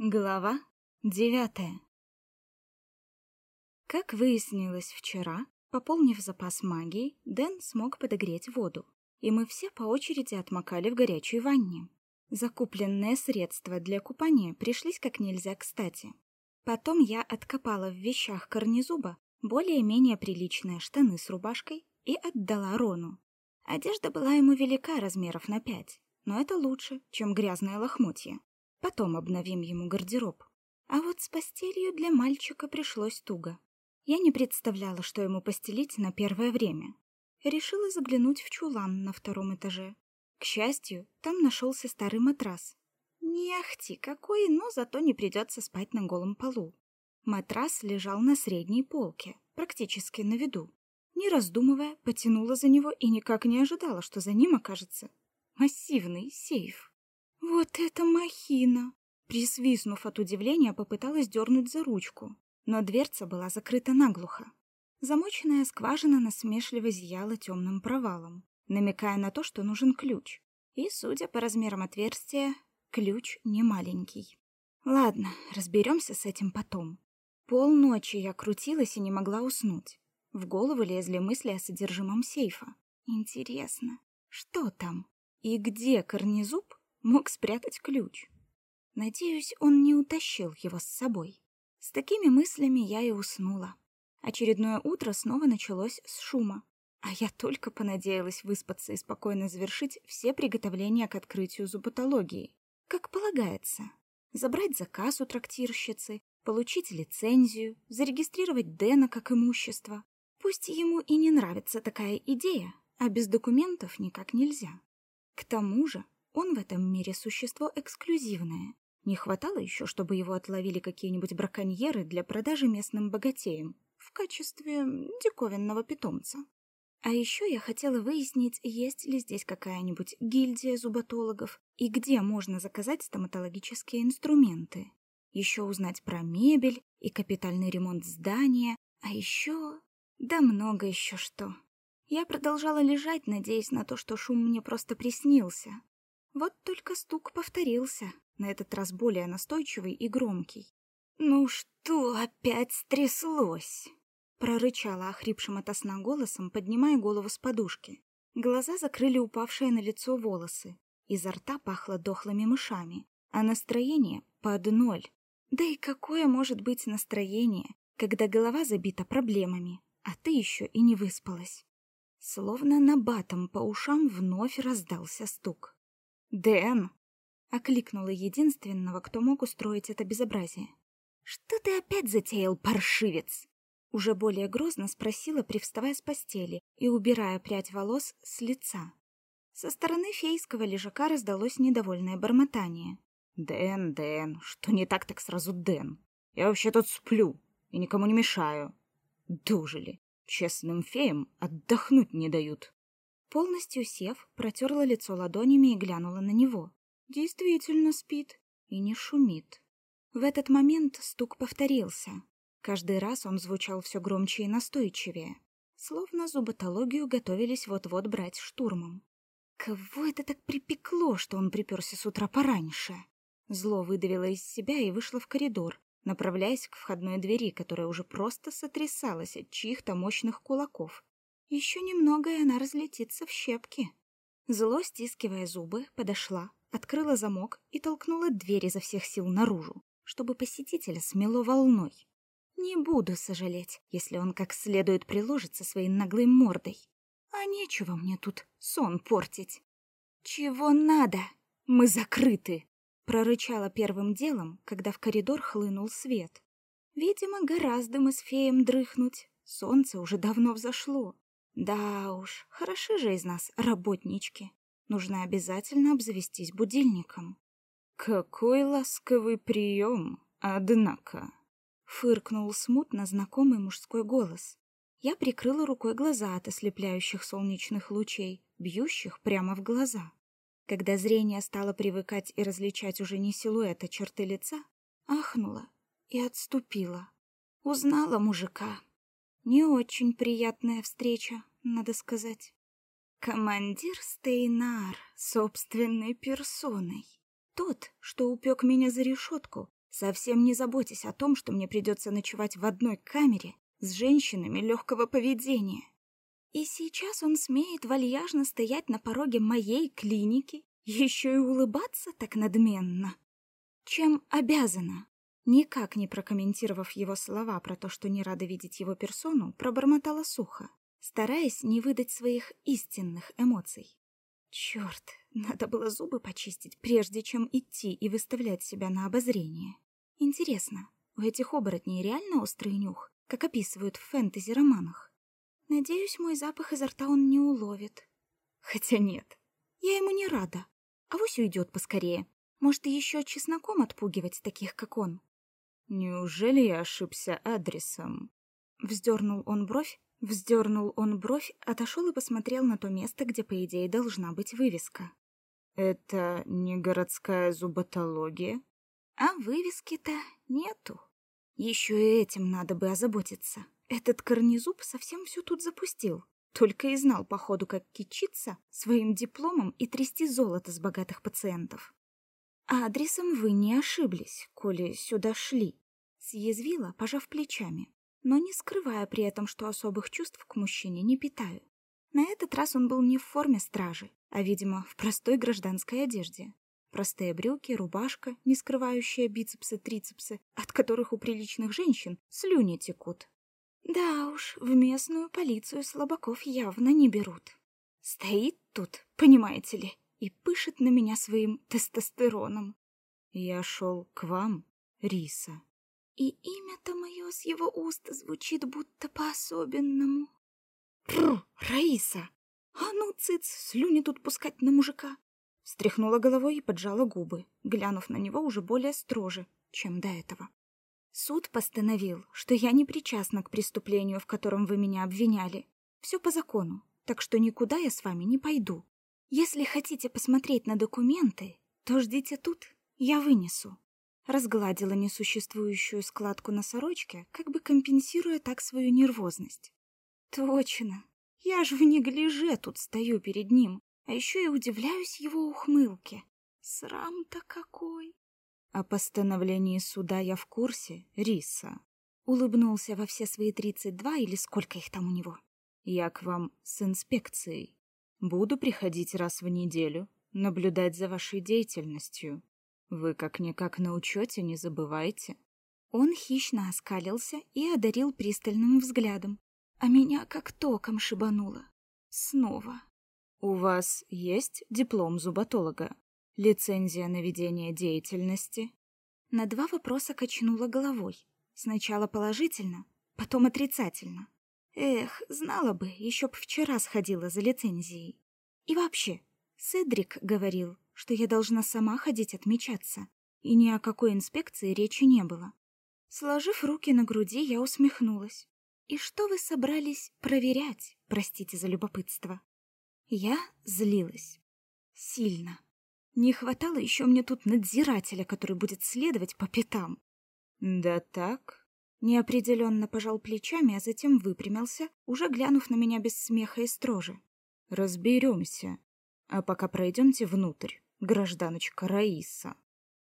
Глава девятая Как выяснилось вчера, пополнив запас магии, Дэн смог подогреть воду, и мы все по очереди отмокали в горячей ванне. Закупленные средства для купания пришлись как нельзя кстати. Потом я откопала в вещах корнезуба более-менее приличные штаны с рубашкой и отдала Рону. Одежда была ему велика размеров на пять, но это лучше, чем грязное лохмотье. Потом обновим ему гардероб. А вот с постелью для мальчика пришлось туго. Я не представляла, что ему постелить на первое время. Решила заглянуть в чулан на втором этаже. К счастью, там нашелся старый матрас. Не ахти какой, но зато не придется спать на голом полу. Матрас лежал на средней полке, практически на виду. Не раздумывая, потянула за него и никак не ожидала, что за ним окажется массивный сейф. Вот это махина! Присвистнув от удивления, попыталась дернуть за ручку, но дверца была закрыта наглухо. Замоченная скважина насмешливо зияла темным провалом, намекая на то, что нужен ключ. И, судя по размерам отверстия, ключ не маленький. Ладно, разберемся с этим потом. Полночи я крутилась и не могла уснуть. В голову лезли мысли о содержимом сейфа. Интересно, что там? И где корнезуб мог спрятать ключ. Надеюсь, он не утащил его с собой. С такими мыслями я и уснула. Очередное утро снова началось с шума, а я только понадеялась выспаться и спокойно завершить все приготовления к открытию зуботологии. Как полагается. Забрать заказ у трактирщицы, получить лицензию, зарегистрировать Дэна как имущество. Пусть ему и не нравится такая идея, а без документов никак нельзя. К тому же он в этом мире существо эксклюзивное. Не хватало еще, чтобы его отловили какие-нибудь браконьеры для продажи местным богатеям в качестве диковинного питомца. А еще я хотела выяснить, есть ли здесь какая-нибудь гильдия зуботологов и где можно заказать стоматологические инструменты. Еще узнать про мебель и капитальный ремонт здания, а еще... Да много еще что. Я продолжала лежать, надеясь на то, что шум мне просто приснился. Вот только стук повторился, на этот раз более настойчивый и громкий. «Ну что опять стряслось?» Прорычала охрипшим ото сна голосом, поднимая голову с подушки. Глаза закрыли упавшие на лицо волосы. Изо рта пахло дохлыми мышами, а настроение под ноль. Да и какое может быть настроение, когда голова забита проблемами, а ты еще и не выспалась? Словно на батом по ушам вновь раздался стук. «Дэн!» — окликнула единственного, кто мог устроить это безобразие. «Что ты опять затеял, паршивец?» Уже более грозно спросила, привставая с постели и убирая прядь волос с лица. Со стороны фейского лежака раздалось недовольное бормотание. «Дэн, Дэн, что не так, так сразу Дэн? Я вообще тут сплю и никому не мешаю. Дожили. Честным феям отдохнуть не дают». Полностью сев, протерла лицо ладонями и глянула на него. Действительно спит и не шумит. В этот момент стук повторился. Каждый раз он звучал все громче и настойчивее. Словно зуботологию готовились вот-вот брать штурмом. Кого это так припекло, что он приперся с утра пораньше? Зло выдавило из себя и вышло в коридор, направляясь к входной двери, которая уже просто сотрясалась от чьих-то мощных кулаков, еще немного, и она разлетится в щепки. Зло, стискивая зубы, подошла, открыла замок и толкнула дверь изо всех сил наружу, чтобы посетителя смело волной. Не буду сожалеть, если он как следует приложится своей наглой мордой. А нечего мне тут сон портить. Чего надо? Мы закрыты, прорычала первым делом, когда в коридор хлынул свет. Видимо, гораздо мы с феем дрыхнуть. Солнце уже давно взошло. Да уж, хороши же из нас работнички. Нужно обязательно обзавестись будильником. Какой ласковый прием, однако. Фыркнул смутно знакомый мужской голос. Я прикрыла рукой глаза от ослепляющих солнечных лучей, бьющих прямо в глаза. Когда зрение стало привыкать и различать уже не силуэт, а черты лица, ахнула и отступила. Узнала мужика. Не очень приятная встреча, надо сказать. Командир Стейнар собственной персоной. Тот, что упек меня за решетку, совсем не заботясь о том, что мне придется ночевать в одной камере с женщинами легкого поведения. И сейчас он смеет вальяжно стоять на пороге моей клиники, еще и улыбаться так надменно. Чем обязана? Никак не прокомментировав его слова про то, что не рада видеть его персону, пробормотала сухо, стараясь не выдать своих истинных эмоций. Черт, надо было зубы почистить, прежде чем идти и выставлять себя на обозрение. Интересно, у этих оборотней реально острый нюх, как описывают в фэнтези-романах? Надеюсь, мой запах изо рта он не уловит. Хотя нет, я ему не рада. Авось уйдет поскорее. Может, еще чесноком отпугивать таких, как он. Неужели я ошибся адресом? Вздернул он бровь, вздернул он бровь, отошел и посмотрел на то место, где, по идее, должна быть вывеска. Это не городская зуботология? А вывески-то нету. Еще и этим надо бы озаботиться. Этот корнезуб совсем все тут запустил. Только и знал, походу, как кичиться своим дипломом и трясти золото с богатых пациентов. А адресом вы не ошиблись, коли сюда шли. Съязвила, пожав плечами, но не скрывая при этом, что особых чувств к мужчине не питаю. На этот раз он был не в форме стражи, а, видимо, в простой гражданской одежде, Простые брюки, рубашка, не скрывающая бицепсы-трицепсы, от которых у приличных женщин слюни текут. Да уж, в местную полицию слабаков явно не берут. Стоит тут, понимаете ли, и пышет на меня своим тестостероном. Я шел к вам, Риса. И имя-то мое с его уст звучит будто по-особенному. Прр, Раиса! А ну, цыц, слюни тут пускать на мужика. Встряхнула головой и поджала губы, глянув на него уже более строже, чем до этого. Суд постановил, что я не причастна к преступлению, в котором вы меня обвиняли. Все по закону, так что никуда я с вами не пойду. Если хотите посмотреть на документы, то ждите тут, я вынесу. Разгладила несуществующую складку на сорочке, как бы компенсируя так свою нервозность. Точно, я ж в неглиже тут стою перед ним, а еще и удивляюсь его ухмылке. Срам-то какой! О постановлении суда я в курсе, Риса. Улыбнулся во все свои тридцать два или сколько их там у него. Я к вам с инспекцией. Буду приходить раз в неделю, наблюдать за вашей деятельностью. Вы как-никак на учете, не забывайте. Он хищно оскалился и одарил пристальным взглядом. А меня как током шибануло. Снова. У вас есть диплом зуботолога? Лицензия на ведение деятельности? На два вопроса качнула головой. Сначала положительно, потом отрицательно. Эх, знала бы, еще б вчера сходила за лицензией. И вообще, Седрик говорил, что я должна сама ходить отмечаться, и ни о какой инспекции речи не было. Сложив руки на груди, я усмехнулась. И что вы собрались проверять, простите за любопытство? Я злилась. Сильно. Не хватало еще мне тут надзирателя, который будет следовать по пятам. Да так? Неопределенно пожал плечами, а затем выпрямился, уже глянув на меня без смеха и строже. Разберемся. А пока пройдемте внутрь, гражданочка Раиса.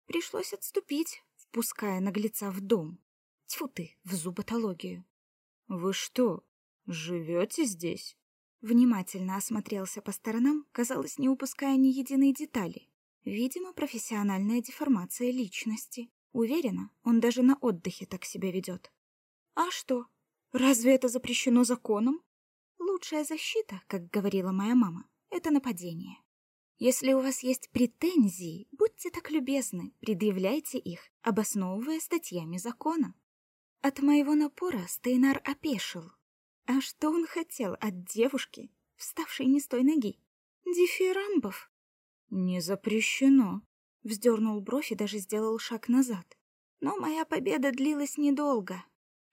Пришлось отступить, впуская наглеца в дом. Тьфу ты, в зуботологию. Вы что, живете здесь? Внимательно осмотрелся по сторонам, казалось, не упуская ни единой детали. Видимо, профессиональная деформация личности. Уверена, он даже на отдыхе так себя ведет. А что? Разве это запрещено законом? Лучшая защита, как говорила моя мама, это нападение. Если у вас есть претензии, будьте так любезны, предъявляйте их, обосновывая статьями закона. От моего напора Стейнар опешил, а что он хотел от девушки, вставшей не с той ноги? Дифирамбов? Не запрещено. Вздернул бровь и даже сделал шаг назад. Но моя победа длилась недолго.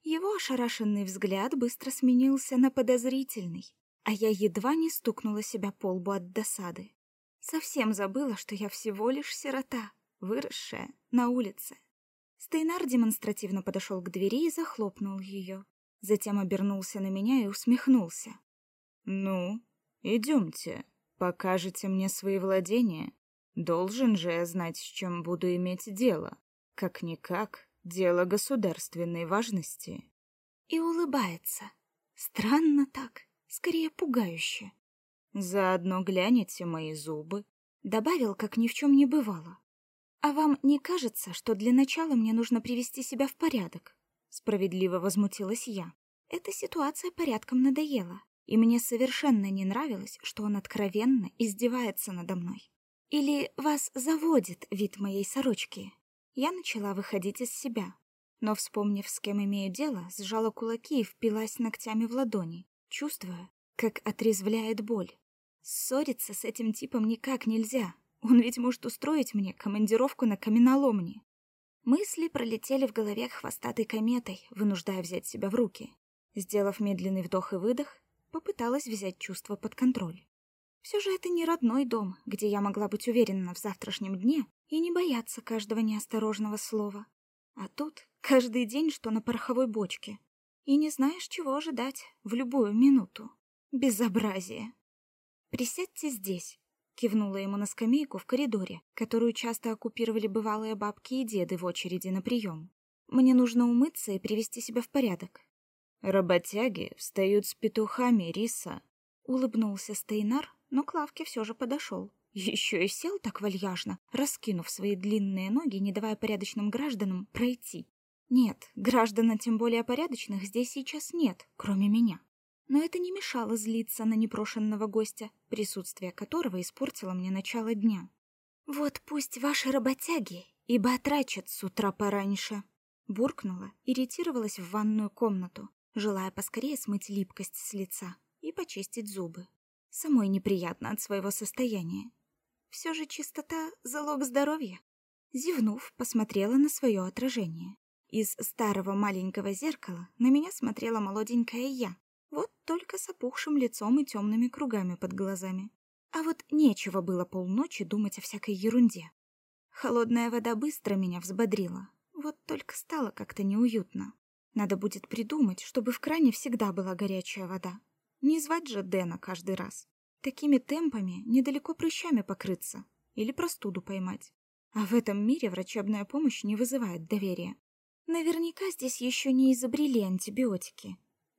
Его ошарашенный взгляд быстро сменился на подозрительный, а я едва не стукнула себя по лбу от досады. Совсем забыла, что я всего лишь сирота, выросшая на улице. Стейнар демонстративно подошел к двери и захлопнул ее, Затем обернулся на меня и усмехнулся. «Ну, идемте, покажете мне свои владения. Должен же я знать, с чем буду иметь дело. Как-никак, дело государственной важности. И улыбается. Странно так, скорее пугающе. Заодно гляните мои зубы. Добавил, как ни в чем не бывало. А вам не кажется, что для начала мне нужно привести себя в порядок? Справедливо возмутилась я. Эта ситуация порядком надоела, и мне совершенно не нравилось, что он откровенно издевается надо мной. Или вас заводит вид моей сорочки? Я начала выходить из себя, но, вспомнив, с кем имею дело, сжала кулаки и впилась ногтями в ладони, чувствуя, как отрезвляет боль. Ссориться с этим типом никак нельзя. Он ведь может устроить мне командировку на каменоломни. Мысли пролетели в голове хвостатой кометой, вынуждая взять себя в руки. Сделав медленный вдох и выдох, попыталась взять чувство под контроль. Все же это не родной дом, где я могла быть уверена в завтрашнем дне и не бояться каждого неосторожного слова. А тут каждый день что на пороховой бочке. И не знаешь, чего ожидать в любую минуту. Безобразие. «Присядьте здесь», — кивнула ему на скамейку в коридоре, которую часто оккупировали бывалые бабки и деды в очереди на прием. «Мне нужно умыться и привести себя в порядок. Работяги встают с петухами, Риса. Улыбнулся Стейнар, но к лавке все же подошел. Еще и сел так вальяжно, раскинув свои длинные ноги, не давая порядочным гражданам пройти. Нет, граждан, а тем более порядочных, здесь сейчас нет, кроме меня. Но это не мешало злиться на непрошенного гостя, присутствие которого испортило мне начало дня. «Вот пусть ваши работяги и батрачат с утра пораньше», буркнула, иритировалась в ванную комнату, желая поскорее смыть липкость с лица и почистить зубы. Самой неприятно от своего состояния. Все же чистота — залог здоровья. Зевнув, посмотрела на свое отражение. Из старого маленького зеркала на меня смотрела молоденькая я, вот только с опухшим лицом и темными кругами под глазами. А вот нечего было полночи думать о всякой ерунде. Холодная вода быстро меня взбодрила, вот только стало как-то неуютно. Надо будет придумать, чтобы в кране всегда была горячая вода. Не звать же Дэна каждый раз. Такими темпами недалеко прыщами покрыться или простуду поймать. А в этом мире врачебная помощь не вызывает доверия. Наверняка здесь еще не изобрели антибиотики.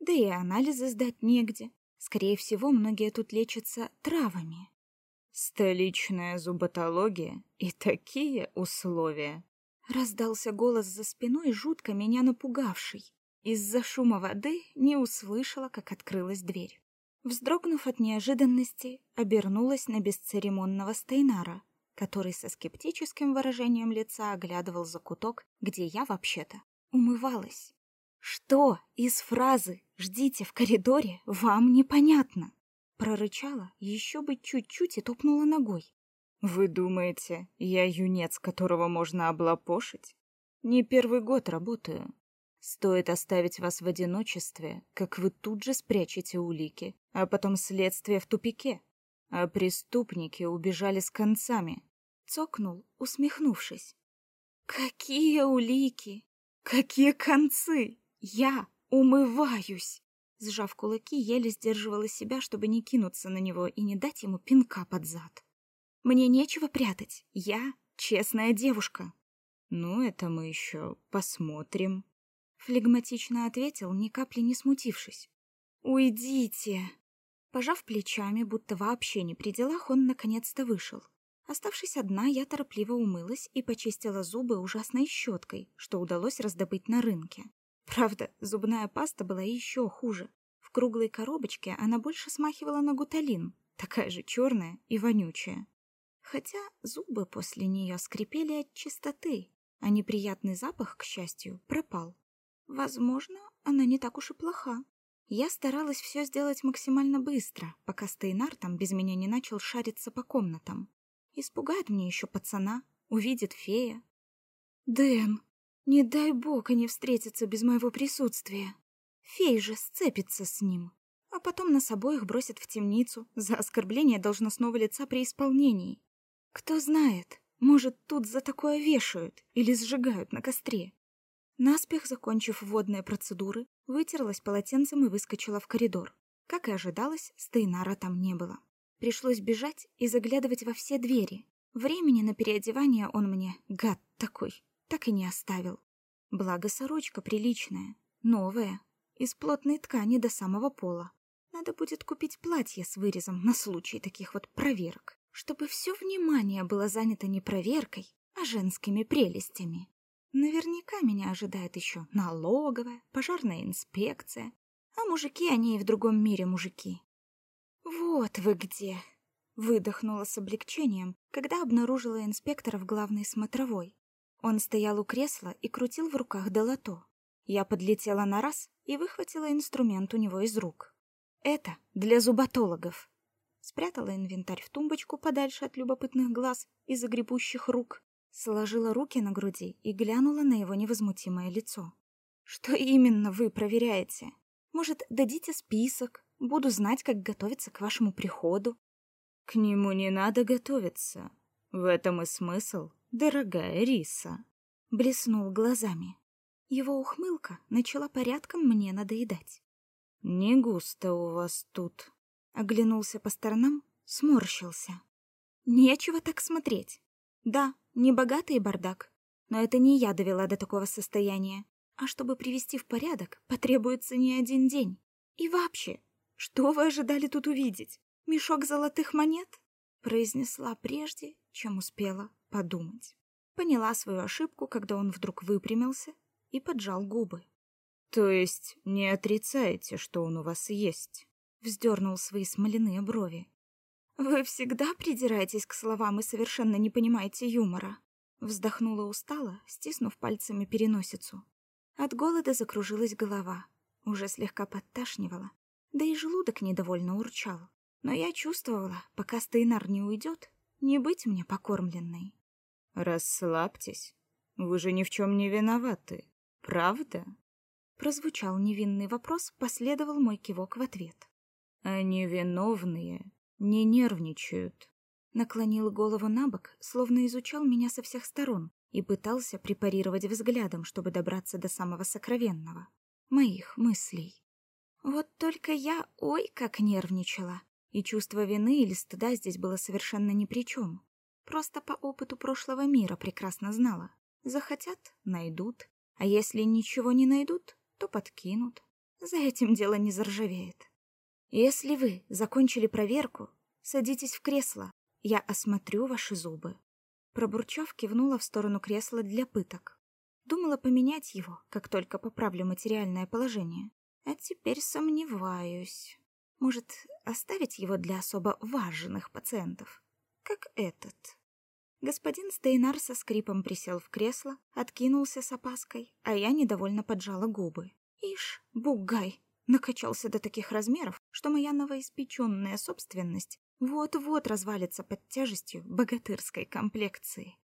Да и анализы сдать негде. Скорее всего, многие тут лечатся травами. Столичная зуботология и такие условия. Раздался голос за спиной, жутко меня напугавший. Из-за шума воды не услышала, как открылась дверь. Вздрогнув от неожиданности, обернулась на бесцеремонного Стейнара, который со скептическим выражением лица оглядывал закуток, где я вообще-то умывалась. «Что из фразы «ждите в коридоре» вам непонятно?» Прорычала, еще бы чуть-чуть и топнула ногой. Вы думаете, я юнец, которого можно облапошить? Не первый год работаю. Стоит оставить вас в одиночестве, как вы тут же спрячете улики, а потом следствие в тупике. А преступники убежали с концами. Цокнул, усмехнувшись. Какие улики? Какие концы? Я умываюсь. Сжав кулаки, еле сдерживала себя, чтобы не кинуться на него и не дать ему пинка под зад. Мне нечего прятать. Я честная девушка. Ну, это мы еще посмотрим. Флегматично ответил, ни капли не смутившись. Уйдите. Пожав плечами, будто вообще не при делах, он наконец-то вышел. Оставшись одна, я торопливо умылась и почистила зубы ужасной щеткой, что удалось раздобыть на рынке. Правда, зубная паста была еще хуже. В круглой коробочке она больше смахивала на гуталин, такая же черная и вонючая хотя зубы после нее скрипели от чистоты, а неприятный запах, к счастью, пропал. Возможно, она не так уж и плоха. Я старалась все сделать максимально быстро, пока Стейнар там без меня не начал шариться по комнатам. Испугает мне еще пацана, увидит фея. Дэн, не дай бог они встретятся без моего присутствия. Фей же сцепится с ним, а потом нас обоих бросят в темницу за оскорбление должностного лица при исполнении. Кто знает, может, тут за такое вешают или сжигают на костре. Наспех закончив водные процедуры, вытерлась полотенцем и выскочила в коридор. Как и ожидалось, Стейнара там не было. Пришлось бежать и заглядывать во все двери. Времени на переодевание он мне, гад такой, так и не оставил. Благо сорочка приличная, новая, из плотной ткани до самого пола. Надо будет купить платье с вырезом на случай таких вот проверок, чтобы все внимание было занято не проверкой, а женскими прелестями. Наверняка меня ожидает еще налоговая, пожарная инспекция, а мужики, они и в другом мире мужики. Вот вы где! Выдохнула с облегчением, когда обнаружила инспектора в главной смотровой. Он стоял у кресла и крутил в руках долото. Я подлетела на раз и выхватила инструмент у него из рук. Это для зуботологов. Спрятала инвентарь в тумбочку подальше от любопытных глаз и загребущих рук, сложила руки на груди и глянула на его невозмутимое лицо. Что именно вы проверяете? Может, дадите список? Буду знать, как готовиться к вашему приходу. К нему не надо готовиться. В этом и смысл, дорогая Риса. Блеснул глазами. Его ухмылка начала порядком мне надоедать. Не густо у вас тут. Оглянулся по сторонам, сморщился. Нечего так смотреть. Да, не богатый бардак, но это не я довела до такого состояния. А чтобы привести в порядок, потребуется не один день. И вообще, что вы ожидали тут увидеть? мешок золотых монет?» произнесла прежде, чем успела подумать. Поняла свою ошибку, когда он вдруг выпрямился и поджал губы. «То есть не отрицаете, что он у вас есть?» Вздернул свои смоляные брови. «Вы всегда придираетесь к словам и совершенно не понимаете юмора». Вздохнула устало, стиснув пальцами переносицу. От голода закружилась голова, уже слегка подташнивала, да и желудок недовольно урчал. Но я чувствовала, пока Стейнар не уйдет, не быть мне покормленной. «Расслабьтесь. Вы же ни в чем не виноваты. Правда?» Прозвучал невинный вопрос, последовал мой кивок в ответ. «Они виновные, не нервничают». Наклонил голову на бок, словно изучал меня со всех сторон и пытался препарировать взглядом, чтобы добраться до самого сокровенного. Моих мыслей. Вот только я, ой, как нервничала. И чувство вины или стыда здесь было совершенно ни при чем. Просто по опыту прошлого мира прекрасно знала. Захотят — найдут. А если ничего не найдут, то подкинут. За этим дело не заржавеет. Если вы закончили проверку, садитесь в кресло. Я осмотрю ваши зубы. Пробурчав, кивнула в сторону кресла для пыток. Думала поменять его, как только поправлю материальное положение. А теперь сомневаюсь. Может, оставить его для особо важных пациентов, как этот? Господин Стейнар со скрипом присел в кресло, откинулся с опаской, а я недовольно поджала губы. Ишь, бугай, накачался до таких размеров, что моя новоиспеченная собственность вот-вот развалится под тяжестью богатырской комплекции.